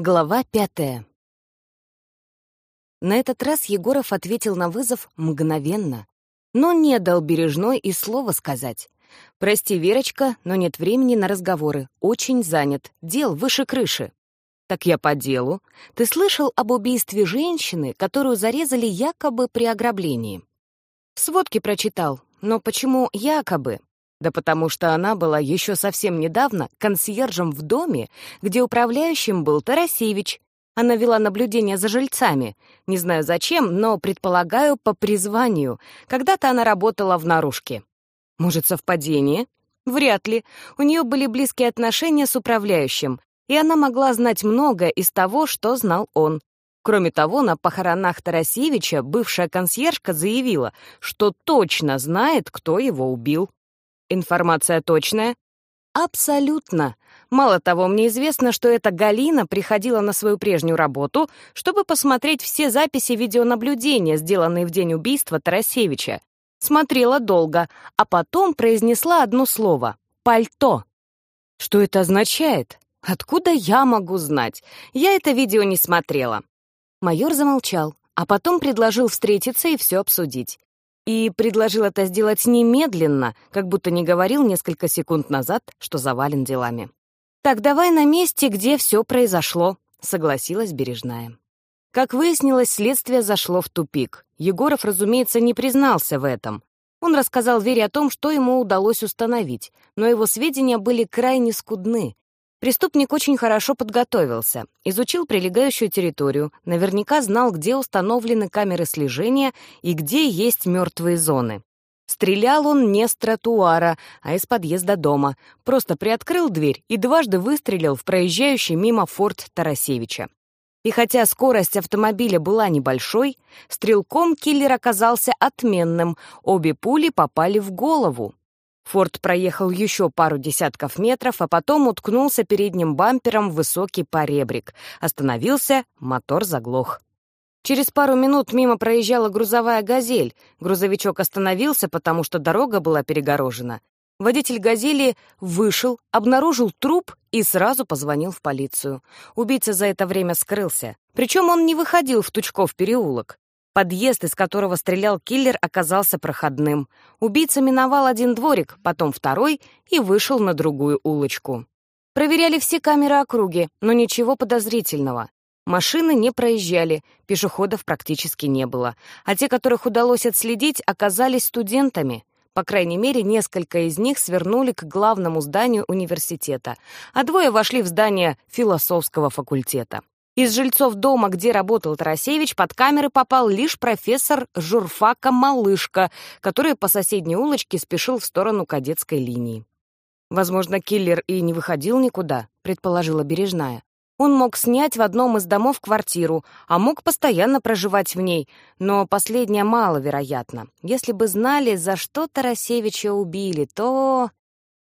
Глава пятая. На этот раз Егоров ответил на вызов мгновенно, но не дал Бережной и слова сказать. «Прости, Верочка, но нет времени на разговоры. Очень занят. Дел выше крыши». «Так я по делу. Ты слышал об убийстве женщины, которую зарезали якобы при ограблении?» «В сводке прочитал. Но почему якобы?» Да потому что она была еще совсем недавно консьержем в доме, где управляющим был Тарасевич. Она вела наблюдение за жильцами. Не знаю зачем, но, предполагаю, по призванию. Когда-то она работала в наружке. Может, совпадение? Вряд ли. У нее были близкие отношения с управляющим, и она могла знать многое из того, что знал он. Кроме того, на похоронах Тарасевича бывшая консьержка заявила, что точно знает, кто его убил. Информация точная? Абсолютно. Мало того, мне известно, что эта Галина приходила на свою прежнюю работу, чтобы посмотреть все записи видеонаблюдения, сделанные в день убийства Тарасевича. Смотрела долго, а потом произнесла одно слово — «пальто». Что это означает? Откуда я могу знать? Я это видео не смотрела. Майор замолчал, а потом предложил встретиться и все обсудить и предложил это сделать немедленно, как будто не говорил несколько секунд назад, что завален делами. «Так давай на месте, где все произошло», — согласилась Бережная. Как выяснилось, следствие зашло в тупик. Егоров, разумеется, не признался в этом. Он рассказал Вере о том, что ему удалось установить, но его сведения были крайне скудны, Преступник очень хорошо подготовился, изучил прилегающую территорию, наверняка знал, где установлены камеры слежения и где есть мертвые зоны. Стрелял он не с тротуара, а из подъезда дома. Просто приоткрыл дверь и дважды выстрелил в проезжающий мимо форт Тарасевича. И хотя скорость автомобиля была небольшой, стрелком киллер оказался отменным, обе пули попали в голову. Форд проехал еще пару десятков метров, а потом уткнулся передним бампером в высокий поребрик. Остановился, мотор заглох. Через пару минут мимо проезжала грузовая «Газель». Грузовичок остановился, потому что дорога была перегорожена. Водитель «Газели» вышел, обнаружил труп и сразу позвонил в полицию. Убийца за это время скрылся. Причем он не выходил в Тучков переулок. Подъезд, из которого стрелял киллер, оказался проходным. Убийца миновал один дворик, потом второй и вышел на другую улочку. Проверяли все камеры округи, но ничего подозрительного. Машины не проезжали, пешеходов практически не было, а те, которых удалось отследить, оказались студентами. По крайней мере, несколько из них свернули к главному зданию университета, а двое вошли в здание философского факультета. Из жильцов дома, где работал Тарасевич, под камеры попал лишь профессор журфака Малышка, который по соседней улочке спешил в сторону кадетской линии. «Возможно, киллер и не выходил никуда», — предположила Бережная. Он мог снять в одном из домов квартиру, а мог постоянно проживать в ней, но последнее маловероятно. Если бы знали, за что Тарасевича убили, то...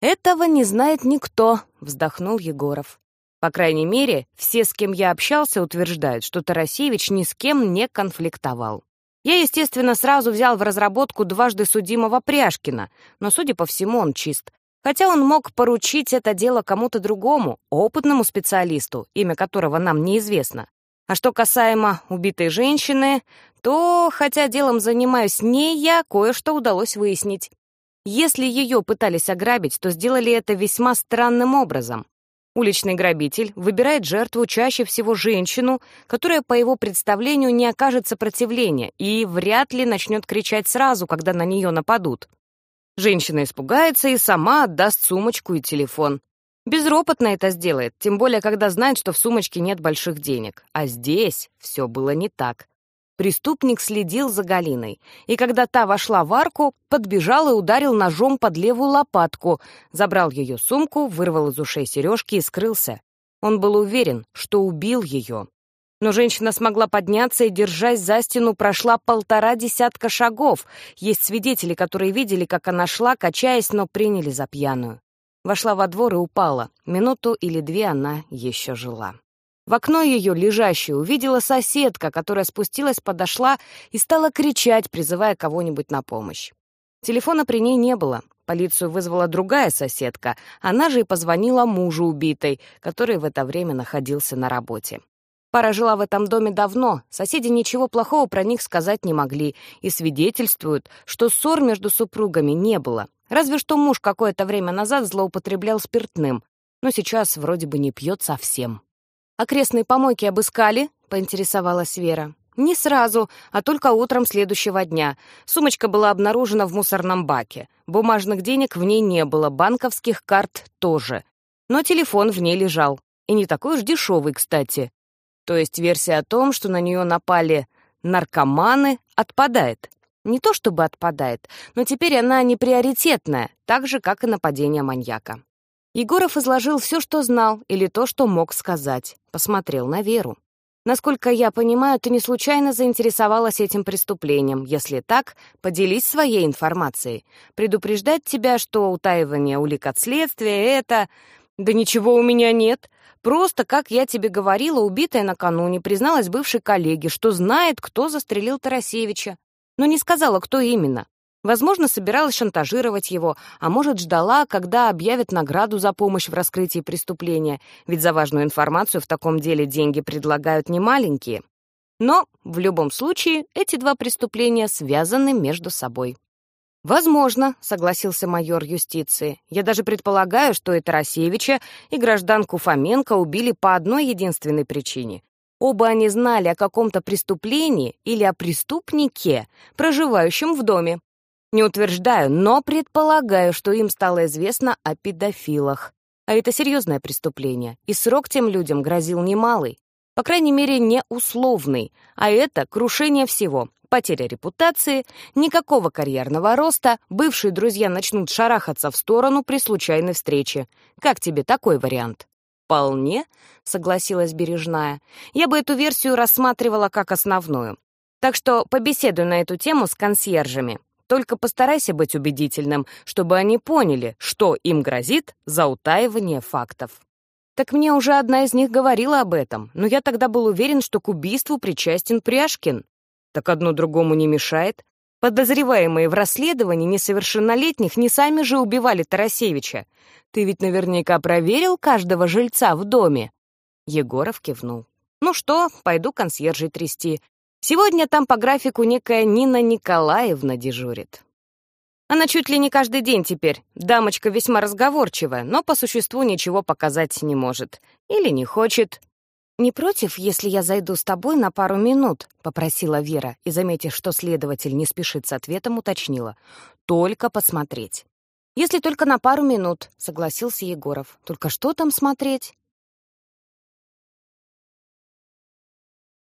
«Этого не знает никто», — вздохнул Егоров. По крайней мере, все, с кем я общался, утверждают, что Тарасевич ни с кем не конфликтовал. Я, естественно, сразу взял в разработку дважды судимого Пряшкина, но, судя по всему, он чист. Хотя он мог поручить это дело кому-то другому, опытному специалисту, имя которого нам неизвестно. А что касаемо убитой женщины, то, хотя делом занимаюсь не я, кое-что удалось выяснить. Если ее пытались ограбить, то сделали это весьма странным образом. Уличный грабитель выбирает жертву чаще всего женщину, которая, по его представлению, не окажет сопротивления и вряд ли начнет кричать сразу, когда на нее нападут. Женщина испугается и сама отдаст сумочку и телефон. Безропотно это сделает, тем более, когда знает, что в сумочке нет больших денег. А здесь все было не так. Преступник следил за Галиной, и когда та вошла в арку, подбежал и ударил ножом под левую лопатку, забрал ее сумку, вырвал из ушей сережки и скрылся. Он был уверен, что убил ее. Но женщина смогла подняться и, держась за стену, прошла полтора десятка шагов. Есть свидетели, которые видели, как она шла, качаясь, но приняли за пьяную. Вошла во двор и упала. Минуту или две она еще жила. В окно ее, лежащую, увидела соседка, которая спустилась, подошла и стала кричать, призывая кого-нибудь на помощь. Телефона при ней не было. Полицию вызвала другая соседка, она же и позвонила мужу убитой, который в это время находился на работе. Пара жила в этом доме давно, соседи ничего плохого про них сказать не могли и свидетельствуют, что ссор между супругами не было. Разве что муж какое-то время назад злоупотреблял спиртным, но сейчас вроде бы не пьет совсем. «Окрестные помойки обыскали?» — поинтересовалась Вера. «Не сразу, а только утром следующего дня. Сумочка была обнаружена в мусорном баке. Бумажных денег в ней не было, банковских карт тоже. Но телефон в ней лежал. И не такой уж дешевый, кстати. То есть версия о том, что на нее напали наркоманы, отпадает. Не то чтобы отпадает, но теперь она не приоритетная, так же, как и нападение маньяка. Егоров изложил все, что знал, или то, что мог сказать. Посмотрел на Веру. Насколько я понимаю, ты не случайно заинтересовалась этим преступлением. Если так, поделись своей информацией. Предупреждать тебя, что утаивание улик от следствия — это... Да ничего у меня нет. Просто, как я тебе говорила, убитая накануне призналась бывшей коллеге, что знает, кто застрелил Тарасевича. Но не сказала, кто именно. Возможно, собиралась шантажировать его, а может, ждала, когда объявят награду за помощь в раскрытии преступления, ведь за важную информацию в таком деле деньги предлагают немаленькие. Но, в любом случае, эти два преступления связаны между собой. «Возможно», — согласился майор юстиции. «Я даже предполагаю, что и Тарасевича, и гражданку Фоменко убили по одной единственной причине. Оба они знали о каком-то преступлении или о преступнике, проживающем в доме. Не утверждаю, но предполагаю, что им стало известно о педофилах. А это серьезное преступление, и срок тем людям грозил немалый. По крайней мере, не условный, а это крушение всего, потеря репутации, никакого карьерного роста, бывшие друзья начнут шарахаться в сторону при случайной встрече. Как тебе такой вариант? «Вполне», — согласилась Бережная. «Я бы эту версию рассматривала как основную. Так что побеседуй на эту тему с консьержами. Только постарайся быть убедительным, чтобы они поняли, что им грозит за утаивание фактов». Так мне уже одна из них говорила об этом, но я тогда был уверен, что к убийству причастен Пряшкин. Так одно другому не мешает. Подозреваемые в расследовании несовершеннолетних не сами же убивали Тарасевича. Ты ведь наверняка проверил каждого жильца в доме?» Егоров кивнул. «Ну что, пойду консьержей трясти. Сегодня там по графику некая Нина Николаевна дежурит». Она чуть ли не каждый день теперь. Дамочка весьма разговорчивая, но по существу ничего показать не может. Или не хочет. «Не против, если я зайду с тобой на пару минут?» — попросила Вера, и, заметив, что следователь не спешит с ответом, уточнила. «Только посмотреть». «Если только на пару минут», — согласился Егоров. «Только что там смотреть?»